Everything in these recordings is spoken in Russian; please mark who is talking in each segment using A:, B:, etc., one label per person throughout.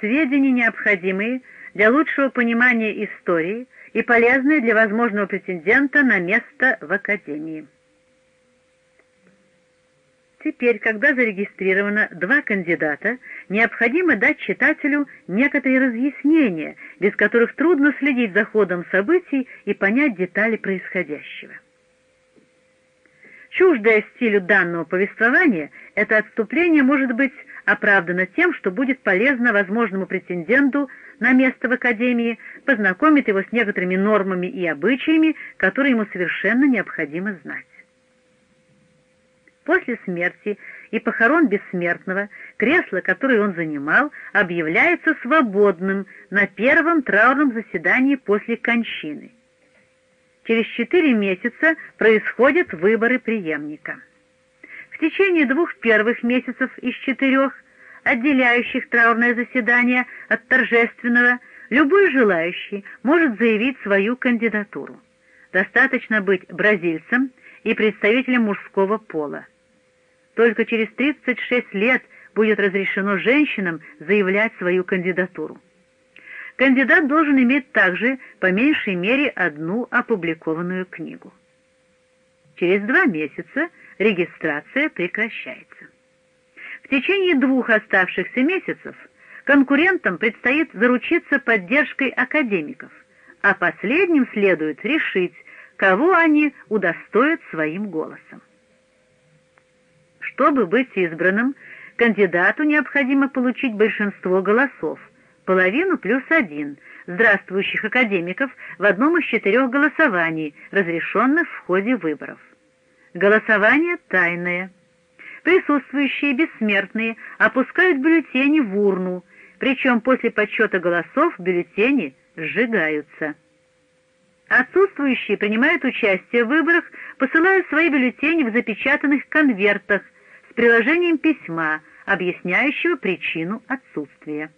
A: сведения, необходимые для лучшего понимания истории и полезные для возможного претендента на место в Академии. Теперь, когда зарегистрировано два кандидата, необходимо дать читателю некоторые разъяснения, без которых трудно следить за ходом событий и понять детали происходящего. Чуждое стилю данного повествования, это отступление может быть оправдано тем, что будет полезно возможному претенденту на место в Академии, познакомит его с некоторыми нормами и обычаями, которые ему совершенно необходимо знать. После смерти и похорон бессмертного кресло, которое он занимал, объявляется свободным на первом траурном заседании после кончины. Через четыре месяца происходят выборы преемника. В течение двух первых месяцев из четырех, отделяющих траурное заседание от торжественного, любой желающий может заявить свою кандидатуру. Достаточно быть бразильцем и представителем мужского пола. Только через 36 лет будет разрешено женщинам заявлять свою кандидатуру. Кандидат должен иметь также по меньшей мере одну опубликованную книгу. Через два месяца регистрация прекращается. В течение двух оставшихся месяцев конкурентам предстоит заручиться поддержкой академиков, а последним следует решить, кого они удостоят своим голосом. Чтобы быть избранным, кандидату необходимо получить большинство голосов, половину плюс один, здравствующих академиков в одном из четырех голосований, разрешенных в ходе выборов. Голосование тайное. Присутствующие бессмертные опускают бюллетени в урну, причем после подсчета голосов бюллетени сжигаются. Отсутствующие принимают участие в выборах, посылая свои бюллетени в запечатанных конвертах приложением письма, объясняющего причину отсутствия.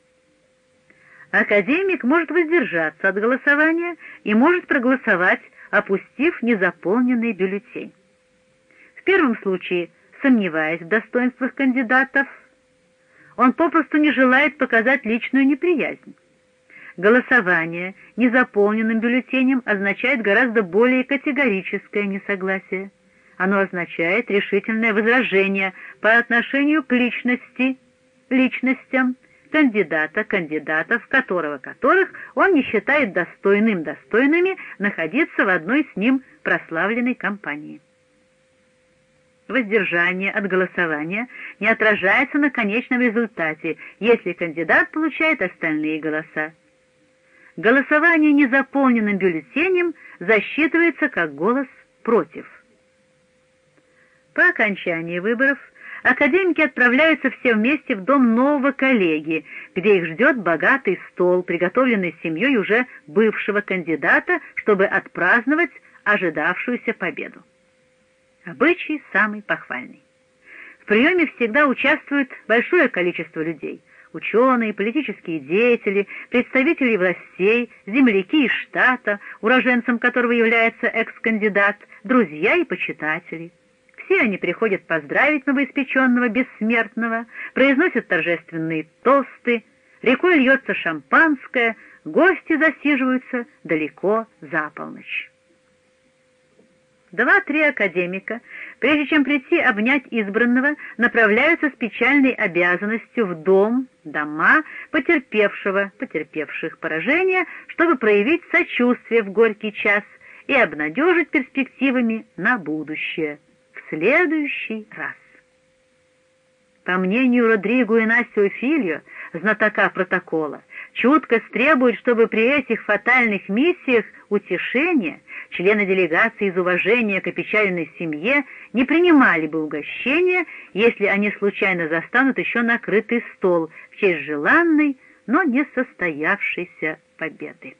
A: Академик может воздержаться от голосования и может проголосовать, опустив незаполненный бюллетень. В первом случае, сомневаясь в достоинствах кандидатов, он попросту не желает показать личную неприязнь. Голосование незаполненным бюллетенем означает гораздо более категорическое несогласие. Оно означает решительное возражение по отношению к личности, личностям кандидата, кандидатов, которого которых он не считает достойным достойными находиться в одной с ним прославленной компании. Воздержание от голосования не отражается на конечном результате, если кандидат получает остальные голоса. Голосование незаполненным бюллетенем засчитывается как голос против. По окончании выборов академики отправляются все вместе в дом нового коллеги, где их ждет богатый стол, приготовленный семьей уже бывшего кандидата, чтобы отпраздновать ожидавшуюся победу. Обычай самый похвальный. В приеме всегда участвует большое количество людей — ученые, политические деятели, представители властей, земляки из штата, уроженцем которого является экс-кандидат, друзья и почитатели — все они приходят поздравить новоиспеченного бессмертного, произносят торжественные тосты, рекой льется шампанское, гости засиживаются далеко за полночь. Два-три академика, прежде чем прийти обнять избранного, направляются с печальной обязанностью в дом, дома потерпевшего, потерпевших поражение, чтобы проявить сочувствие в горький час и обнадежить перспективами на будущее следующий раз. По мнению Родриго и Насио Фильо, знатока протокола, чуткость требует, чтобы при этих фатальных миссиях утешения члены делегации из уважения к опечаленной семье не принимали бы угощения, если они случайно застанут еще накрытый стол в честь желанной, но не состоявшейся победы.